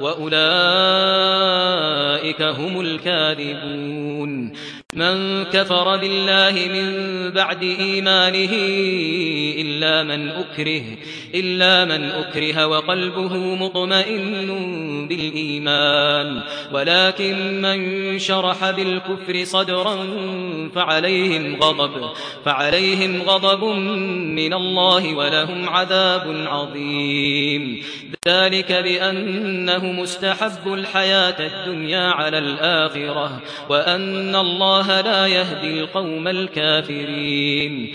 وأولئك هم الكاذبون من كفر بالله من بعد إيمانه إلا من أكره إلا من أكره وقلبه مطمئن بالإيمان. ولكن من شرح بالكفر صدرا فعليهم غضب فعليهم غضب من الله ولهم عذاب عظيم. ذلك بأنه مستحب الحياة الدنيا على الآخرة وأن الله لا يهدي القوم الكافرين.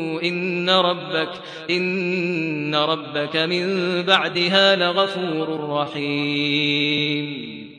إن ربك إن ربك من بعدها لغفور رحيم.